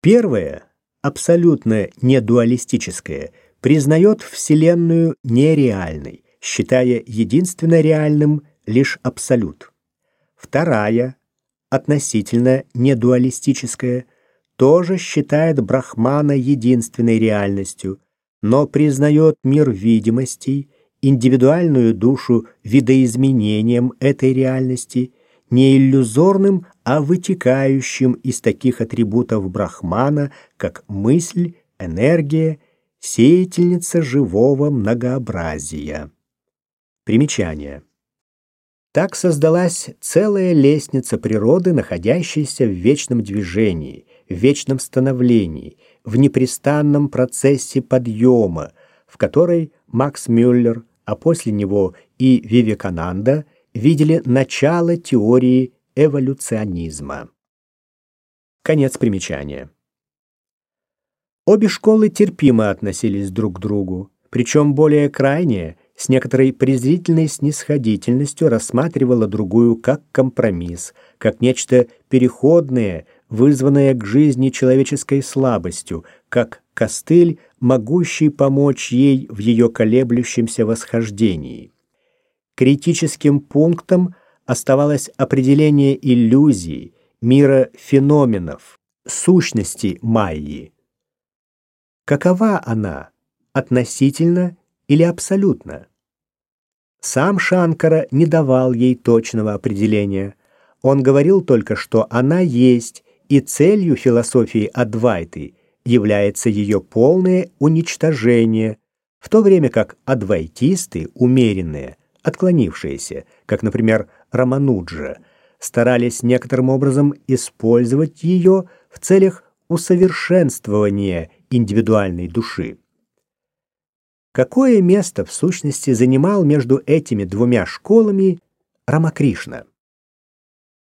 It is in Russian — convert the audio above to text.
Первое, абсолютно недуалистическое, признает Вселенную нереальной, считая единственно реальным лишь абсолют. Вторая, относительно недуалистическая, тоже считает Брахмана единственной реальностью, но признает мир видимостей, индивидуальную душу видоизменением этой реальности, не иллюзорным, а вытекающим из таких атрибутов Брахмана, как мысль, энергия, сеятельница живого многообразия. Примечание. Так создалась целая лестница природы, находящаяся в вечном движении, в вечном становлении, в непрестанном процессе подъема, в которой Макс Мюллер, а после него и Вивекананда видели начало теории эволюционизма. Конец примечания. Обе школы терпимо относились друг к другу, причем более крайняя с некоторой презрительной снисходительностью рассматривала другую как компромисс, как нечто переходное, вызванное к жизни человеческой слабостью, как костыль, могущий помочь ей в ее колеблющемся восхождении. Критическим пунктом оставалось определение иллюзии, мира феноменов, сущности Майи. Какова она, относительно или абсолютно? Сам Шанкара не давал ей точного определения. Он говорил только, что она есть, и целью философии Адвайты является ее полное уничтожение, в то время как адвайтисты, умеренные, отклонившиеся, как, например, Рамануджа, старались некоторым образом использовать ее в целях усовершенствования индивидуальной души. Какое место в сущности занимал между этими двумя школами Рамакришна?